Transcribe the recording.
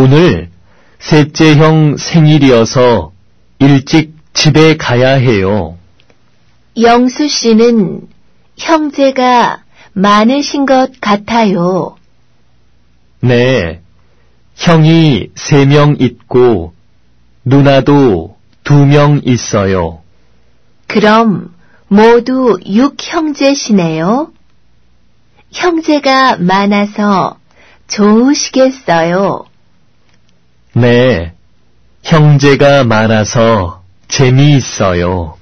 오늘 셋째 형 생일이어서 일찍 집에 가야 해요. 영수 씨는 형제가 많으신 것 같아요. 네. 형이 세 명 있고 누나도 두 명 있어요. 그럼 모두 육 형제시네요. 형제가 많아서 좋으시겠어요. 네. 형제가 많아서 재미있어요.